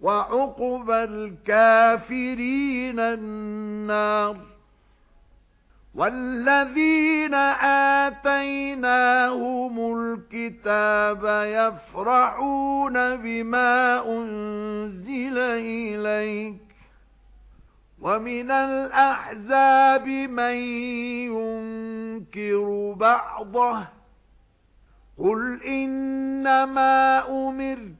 وَعُقْبَى الْكَافِرِينَ النَّارُ وَالَّذِينَ آتَيْنَاهُمُ الْكِتَابَ يَفْرَحُونَ بِمَا أُنْزِلَ إِلَيْكَ وَمِنَ الْأَحْزَابِ مَن يُنكِرُ بَعْضَهُ قُلْ إِنَّمَا أُمِرْتُ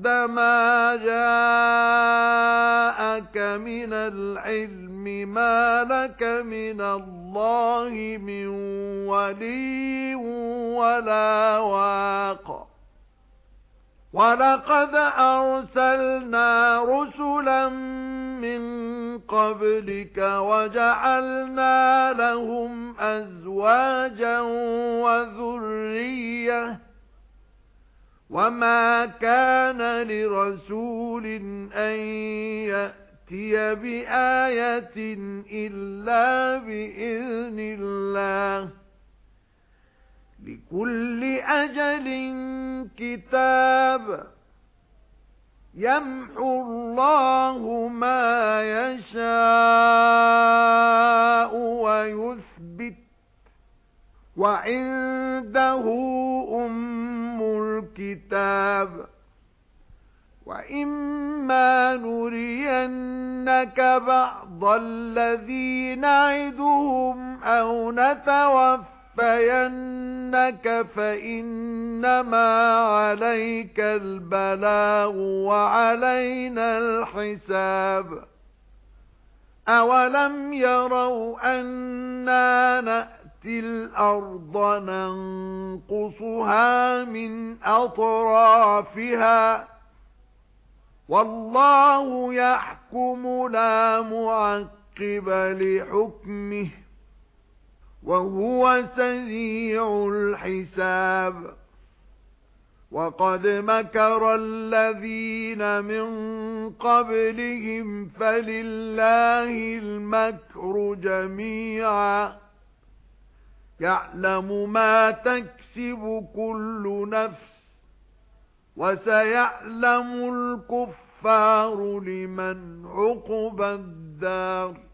بَعْدَمَا جَاءَكَ مِنَ الْعِلْمِ مَا لَكَ مِنَ اللَّهِ مِنْ وَلِيٍّ وَلَا وَاقٍ وَلَقَدْ أَرْسَلْنَا رُسُلًا مِنْ قَبْلِكَ وَجَعَلْنَا لَهُمْ أَزْوَاجًا وَذُرِّيَّةً وَمَا كَانَ لِرَسُولٍ أَن يَأْتِيَ بِآيَةٍ إِلَّا بِإِذْنِ اللَّهِ لِكُلِّ أَجَلٍ كِتَابٌ يَمْحُو اللَّهُ مَا يَشَاءُ وَيُثْبِتُ وَعِندَهُ أُمُّ الْكِتَابِ وَإِمَّا نُرِيَنَّكَ بَعْضَ الَّذِي نَعِدُهُمْ أَوْ نَتَوَفَّيَنَّكَ فَإِنَّمَا عَلَيْكَ الْبَلَاغُ وَعَلَيْنَا الْحِسَابُ أَوَلَمْ يَرَوْا أَنَّا نَأْتِي الْأَرْضَ نَنقُصُهَا مِنْ أَطْرَافِهَا. وَاللَّهُ يَحْكُمُ لَا مُعَقِّبَ لِحُكْمِهِ وَهُوَ سَرِيعُ الْحِسَابِ. وَقَدْ مَكَرَ الَّذِينَ مِن قَبْلِهِمْ فَلِلَّهِ الْمَكْرُ جَمِيعًا. يَعْلَمُ مَا تَكْسِبُ كُلُّ نَفْسٍ وَسَيَعْلَمُ الْكُفَّارُ لِمَنْ عُقْبَى الدَّارِ